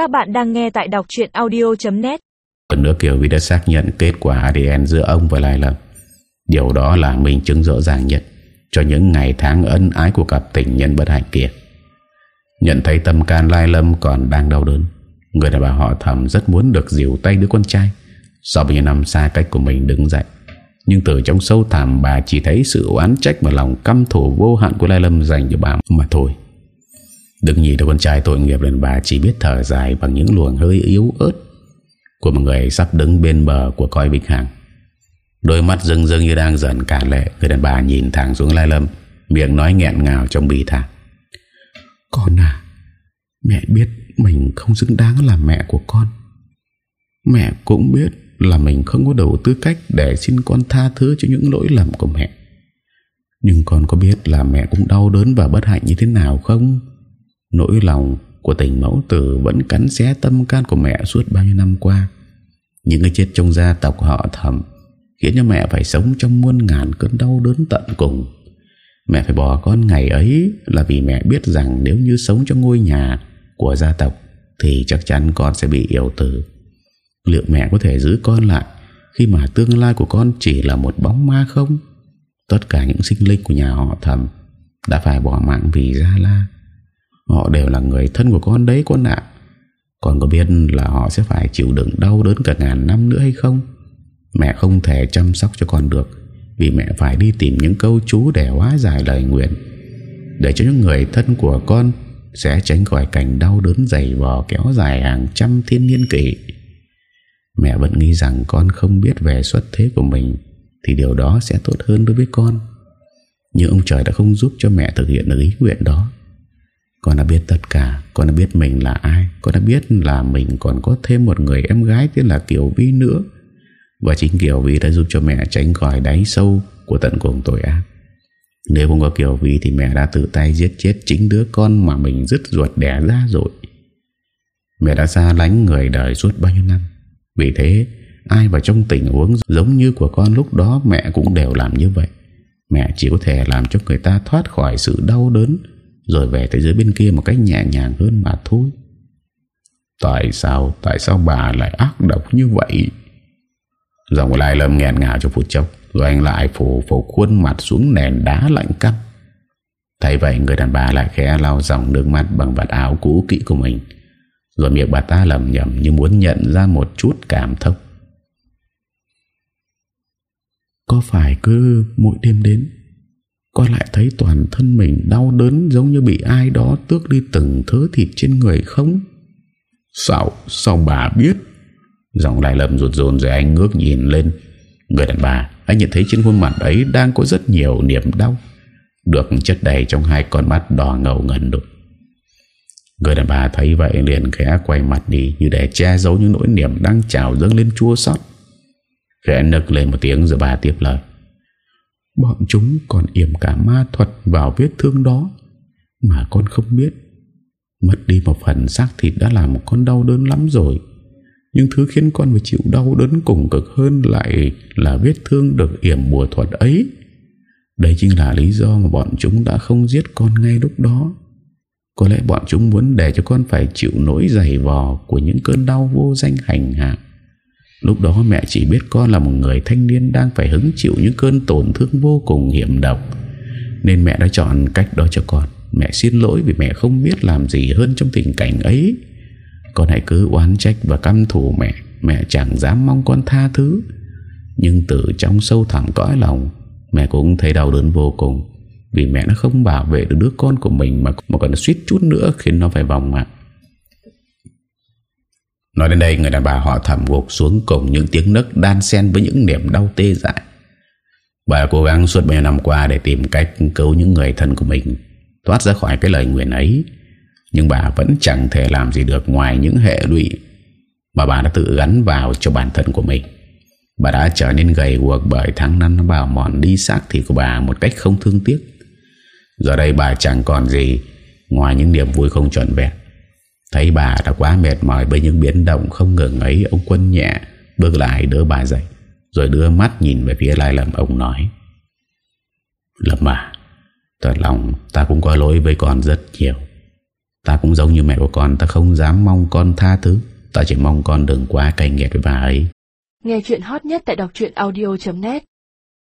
Các bạn đang nghe tại đọc chuyện audio.net Hơn nữa Kiều Vi đã xác nhận kết quả ADN giữa ông và Lai Lâm Điều đó là minh chứng rõ ràng nhất Cho những ngày tháng ân ái của cặp tình nhân bất hạnh kia. Nhận thấy tâm can Lai Lâm còn đang đau đớn, Người đàn bà họ thầm rất muốn được dìu tay đứa con trai. Sau bao nhiêu năm xa cách của mình đứng dậy, Nhưng từ trong sâu thẳm bà chỉ thấy sự oán trách Và lòng căm thù vô hạn của Lai Lâm dành cho bà mà thôi. Đừng nhìn đứa con trai tội nghiệp lần bà chỉ biết thở dài bằng những luồng hơi yếu ớt Của một người sắp đứng bên bờ của coi Vĩnh Hằng. Đôi mắt rưng rưng như đang dần cả lệ, Người đàn bà nhìn thẳng xuống Lai Lâm, Miệng nói nghẹn ngào trong bì thả Con à Mẹ biết mình không xứng đáng là mẹ của con. Mẹ cũng biết là mình không có đủ tư cách Để xin con tha thứ cho những lỗi lầm của mẹ. Nhưng con có biết là mẹ cũng đau đớn và bất hạnh như thế nào không? Nỗi lòng của tình mẫu tử Vẫn cắn xé tâm can của mẹ suốt bao nhiêu năm qua. Những cái chết trong gia tộc họ thầm, Khiến cho mẹ phải sống trong muôn ngàn cơn đau đớn tận cùng. Mẹ phải bỏ con ngày ấy Là vì mẹ biết rằng nếu như sống trong ngôi nhà của gia tộc Thì chắc chắn con sẽ bị yêu tử. Liệu mẹ có thể giữ con lại Khi mà tương lai của con chỉ là một bóng ma không? Tất cả những sinh linh của nhà họ thầm Đã phải bỏ mạng vì Gia La. Họ đều là người thân của con đấy con ạ. Con có biết là họ sẽ phải chịu đựng đau đớn cả ngàn năm nữa hay không? Mẹ không thể chăm sóc cho con được, Vì mẹ phải đi tìm những câu chú để hóa giải lời nguyện. Để cho những người thân của con Sẽ tránh khỏi cảnh đau đớn dày vò kéo dài hàng trăm thiên niên kỷ. Mẹ vẫn nghĩ rằng con không biết về xuất thế của mình, Thì điều đó sẽ tốt hơn đối với con. Nhưng ông trời đã không giúp cho mẹ thực hiện được ý nguyện đó đã biết tất cả. Con đã biết mình là ai. Con đã biết là mình còn có thêm một người em gái tên là Kiều Vi nữa. Và chính Kiều Vi đã giúp cho mẹ tránh khỏi đáy sâu Của tận cùng tội ác. Nếu không có Kiều Vi Thì mẹ đã tự tay giết chết chính đứa con Mà mình dứt ruột đẻ ra rồi. Mẹ đã xa lánh người đời suốt bao nhiêu năm. Vì thế, Ai vào trong tình huống giống như của con lúc đó, Mẹ cũng đều làm như vậy. Mẹ chỉ có thể làm cho người ta thoát khỏi sự đau đớn rồi về thế giới bên kia một cách nhẹ nhàng hơn mà thôi. Tại sao Tại sao bà lại ác độc như vậy? Dòng lại lâm nghẹn ngào cho phút chốc, Rồi anh lại phủ phủ khuôn mặt xuống nền đá lạnh cắt. Thấy vậy, người đàn bà lại khẽ lau dòng nước mắt Bằng vạt áo cũ kỹ của mình. Rồi miệng bà ta lầm nhầm Như muốn nhận ra một chút cảm thông. Có phải cứ mỗi đêm đến con lại thấy toàn thân mình đau đớn Giống như bị ai đó tước đi từng thứ thịt trên người không? Sao Sao bà biết? Giọng lại lầm rụt rồn rồi anh ngước nhìn lên. Người đàn bà, Anh nhận thấy trên khuôn mặt ấy đang có rất nhiều niềm đau. Được chất đầy trong hai con mắt đỏ ngầu ngần đục. Người đàn bà thấy vậy liền khẽ quay mặt đi Như để che giấu những nỗi niềm đang trào dâng lên chua xót. Khẽ nực lên một tiếng rồi bà tiếp lời. Bọn chúng còn yểm cả ma thuật vào vết thương đó, Mà con không biết. Mất đi một phần xác thịt đã làm con đau đớn lắm rồi. Nhưng thứ khiến con phải chịu đau đớn cùng cực hơn lại là vết thương được yểm bùa thuật ấy. Đây chính là lý do mà bọn chúng đã không giết con ngay lúc đó. Có lẽ bọn chúng muốn để cho con phải chịu nỗi dày vò của những cơn đau vô danh hành hạ. Lúc đó mẹ chỉ biết con là một người thanh niên đang phải hứng chịu những cơn tổn thương vô cùng hiểm độc. Nên mẹ đã chọn cách đó cho con. Mẹ xin lỗi vì mẹ không biết làm gì hơn trong tình cảnh ấy. Con hãy cứ oán trách và căm thù mẹ. Mẹ chẳng dám mong con tha thứ. Nhưng từ trong sâu thẳm cõi lòng Mẹ cũng thấy đau đớn vô cùng. Vì mẹ nó không bảo vệ được đứa con của mình Mà, mà còn suýt chút nữa khiến nó phải vòng mạng. Nói đến đây, người đàn bà họ thầm gục xuống cùng những tiếng nấc đan xen với những niềm đau tê dại. Bà cố gắng suốt bao nhiêu năm qua để tìm cách cứu những người thân của mình, thoát ra khỏi cái lời nguyện ấy. Nhưng bà vẫn chẳng thể làm gì được ngoài những hệ lụy mà bà đã tự gắn vào cho bản thân của mình. Bà đã trở nên gầy guộc bởi tháng năm nó bào mòn đi xác thịt của bà một cách không thương tiếc. Giờ đây bà chẳng còn gì ngoài những niềm vui không trọn vẹn. Thấy bà đã quá mệt mỏi bởi những biến động không ngừng ấy, Ông quân nhẹ bước lại đỡ bà dậy, Rồi đưa mắt nhìn về phía Lai Lâm. Ông nói, Lâm à Thật lòng ta cũng có lỗi với con rất nhiều. Ta cũng giống như mẹ của con, Ta không dám mong con tha thứ. Ta chỉ mong con đừng quá cay nghiệt với bà ấy. Nghe chuyện hot nhất tại đọc audio.net